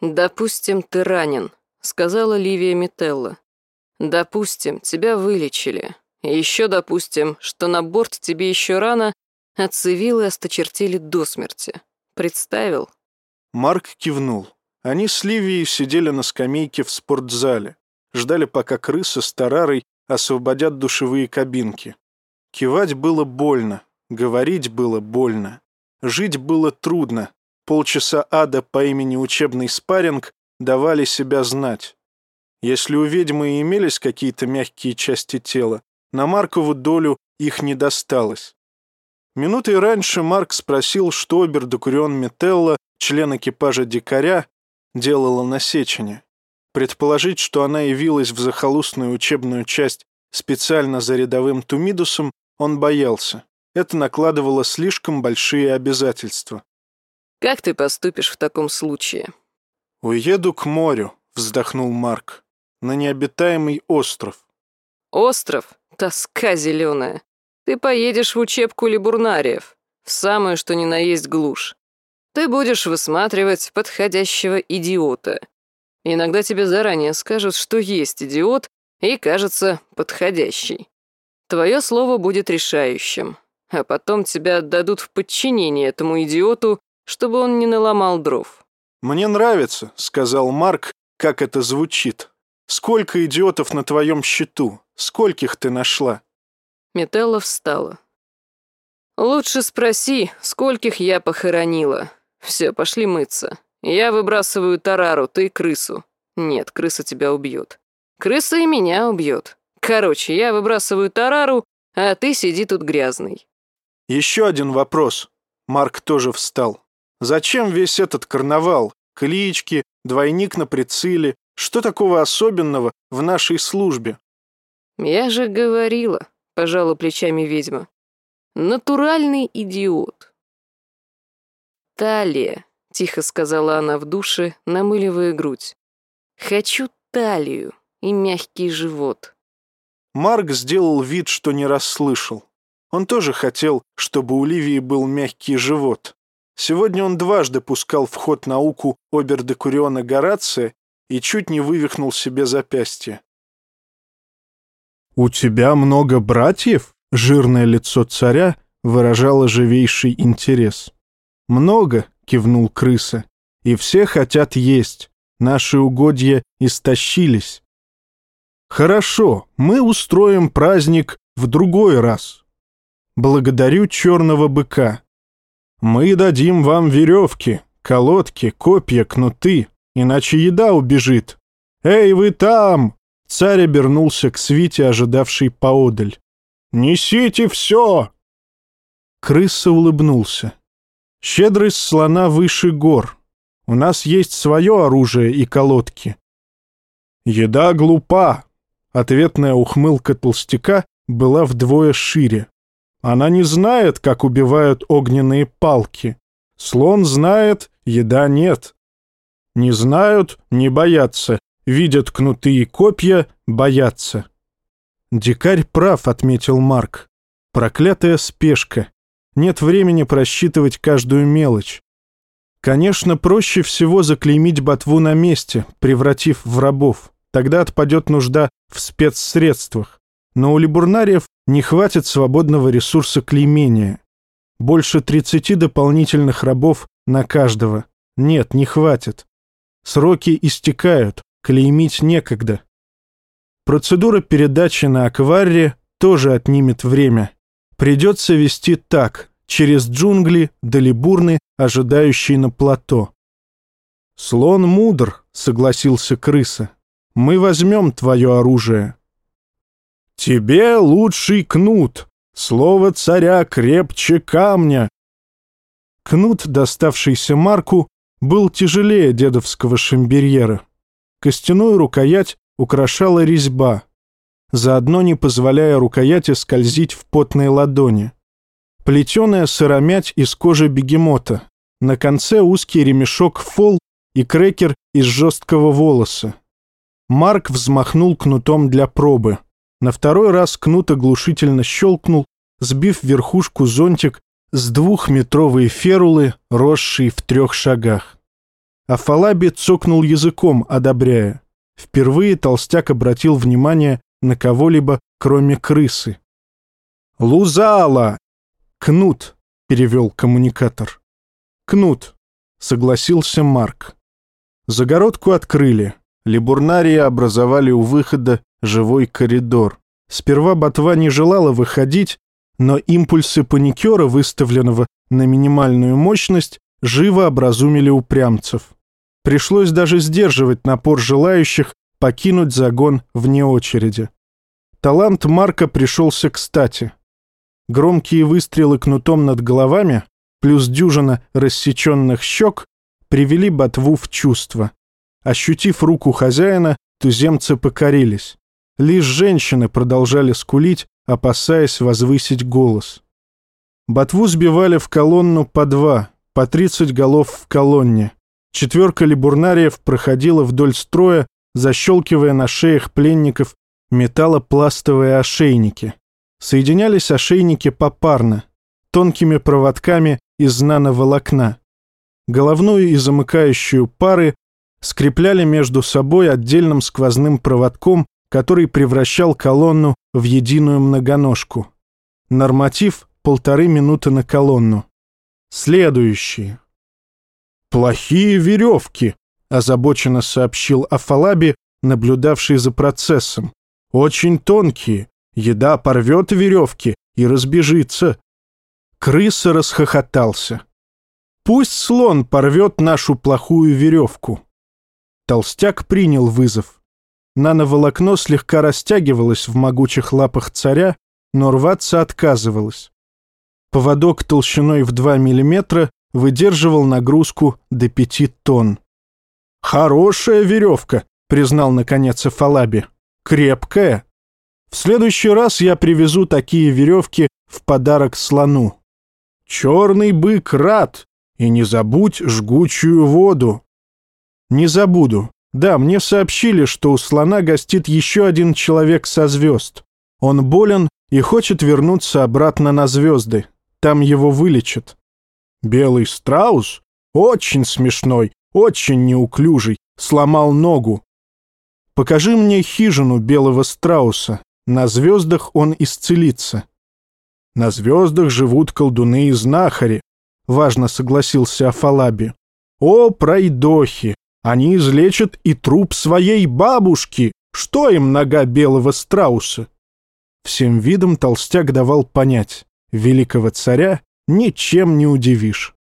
«Допустим, ты ранен», — сказала Ливия Мителла. «Допустим, тебя вылечили. еще допустим, что на борт тебе еще рано, а цивилы осточертели до смерти. Представил?» Марк кивнул. Они с Ливией сидели на скамейке в спортзале. Ждали, пока крысы с Тарарой освободят душевые кабинки. Кивать было больно, говорить было больно. Жить было трудно. Полчаса ада по имени учебный спарринг давали себя знать. Если у ведьмы и имелись какие-то мягкие части тела, на Маркову долю их не досталось. Минутой раньше Марк спросил, что обер-докурион Метелла, член экипажа дикаря, делала на Сечене. Предположить, что она явилась в захолустную учебную часть специально за рядовым Тумидусом, он боялся. Это накладывало слишком большие обязательства. «Как ты поступишь в таком случае?» «Уеду к морю», — вздохнул Марк, — «на необитаемый остров». «Остров? Тоска зеленая. Ты поедешь в учебку либурнариев, в самую что ни на есть глушь. Ты будешь высматривать подходящего идиота. Иногда тебе заранее скажут, что есть идиот, и кажется подходящий. Твое слово будет решающим, а потом тебя отдадут в подчинение этому идиоту, чтобы он не наломал дров. «Мне нравится», — сказал Марк, — «как это звучит. Сколько идиотов на твоем счету? Скольких ты нашла?» Метелла встала. «Лучше спроси, скольких я похоронила. Все, пошли мыться. Я выбрасываю тарару, ты крысу. Нет, крыса тебя убьет. Крыса и меня убьет. Короче, я выбрасываю тарару, а ты сиди тут грязный. Еще один вопрос. Марк тоже встал. Зачем весь этот карнавал? Клички, двойник на прицеле. Что такого особенного в нашей службе? Я же говорила, пожала плечами ведьма. Натуральный идиот. Талия, тихо сказала она в душе, намыливая грудь. Хочу талию и мягкий живот. Марк сделал вид, что не расслышал. Он тоже хотел, чтобы у Ливии был мягкий живот. Сегодня он дважды пускал в ход науку обер-декуриона Горация и чуть не вывихнул себе запястье. «У тебя много братьев?» — жирное лицо царя выражало живейший интерес. «Много», — кивнул крыса, — «и все хотят есть. Наши угодья истощились. Хорошо, мы устроим праздник в другой раз. Благодарю черного быка. Мы дадим вам веревки, колодки, копья, кнуты, иначе еда убежит. Эй, вы там! Царь обернулся к свите, ожидавшей поодаль. «Несите все!» Крыса улыбнулся. «Щедрость слона выше гор. У нас есть свое оружие и колодки». «Еда глупа», Ответная ухмылка толстяка была вдвое шире. Она не знает, как убивают огненные палки. Слон знает, еда нет. Не знают, не боятся. Видят кнуты и копья, боятся. «Дикарь прав», — отметил Марк. «Проклятая спешка. Нет времени просчитывать каждую мелочь. Конечно, проще всего заклеймить ботву на месте, превратив в рабов. Тогда отпадет нужда в спецсредствах. Но у либурнариев не хватит свободного ресурса клеймения. Больше 30 дополнительных рабов на каждого. Нет, не хватит. Сроки истекают, клеймить некогда. Процедура передачи на акварие тоже отнимет время. Придется вести так, через джунгли до ожидающие на плато. «Слон мудр», — согласился крыса. Мы возьмем твое оружие». «Тебе лучший кнут. Слово царя крепче камня». Кнут, доставшийся Марку, был тяжелее дедовского шамберьера. Костяную рукоять украшала резьба, заодно не позволяя рукояти скользить в потной ладони. Плетеная сыромять из кожи бегемота. На конце узкий ремешок фол и крекер из жесткого волоса. Марк взмахнул кнутом для пробы. На второй раз кнут оглушительно щелкнул, сбив верхушку зонтик с двухметровой ферулы, росшей в трех шагах. а Фалаби цокнул языком, одобряя. Впервые толстяк обратил внимание на кого-либо, кроме крысы. «Лузала!» «Кнут», — перевел коммуникатор. «Кнут», — согласился Марк. Загородку открыли. Либурнарии образовали у выхода живой коридор. Сперва ботва не желала выходить, но импульсы паникера, выставленного на минимальную мощность, живо образумили упрямцев. Пришлось даже сдерживать напор желающих покинуть загон вне очереди. Талант Марка пришелся кстати. Громкие выстрелы кнутом над головами, плюс дюжина рассеченных щек, привели ботву в чувство. Ощутив руку хозяина, туземцы покорились. Лишь женщины продолжали скулить, опасаясь возвысить голос. Ботву сбивали в колонну по два, по тридцать голов в колонне. Четверка либурнариев проходила вдоль строя, защелкивая на шеях пленников металлопластовые ошейники. Соединялись ошейники попарно, тонкими проводками из нановолокна. Головную и замыкающую пары скрепляли между собой отдельным сквозным проводком, который превращал колонну в единую многоножку. Норматив — полторы минуты на колонну. Следующие. «Плохие веревки», — озабоченно сообщил Афалаби, наблюдавший за процессом. «Очень тонкие. Еда порвет веревки и разбежится». Крыса расхохотался. «Пусть слон порвет нашу плохую веревку». Толстяк принял вызов. Нановолокно слегка растягивалось в могучих лапах царя, но рваться отказывалось. Поводок толщиной в 2 миллиметра выдерживал нагрузку до пяти тонн. «Хорошая веревка», — признал наконец Эфалаби. «Крепкая. В следующий раз я привезу такие веревки в подарок слону. Черный бык рад, и не забудь жгучую воду». «Не забуду. Да, мне сообщили, что у слона гостит еще один человек со звезд. Он болен и хочет вернуться обратно на звезды. Там его вылечат. Белый страус? Очень смешной, очень неуклюжий, сломал ногу. Покажи мне хижину белого страуса. На звездах он исцелится. На звездах живут колдуны и знахари, важно согласился Афалаби. О, пройдохи! Они излечат и труп своей бабушки. Что им нога белого страуса? Всем видом толстяк давал понять. Великого царя ничем не удивишь.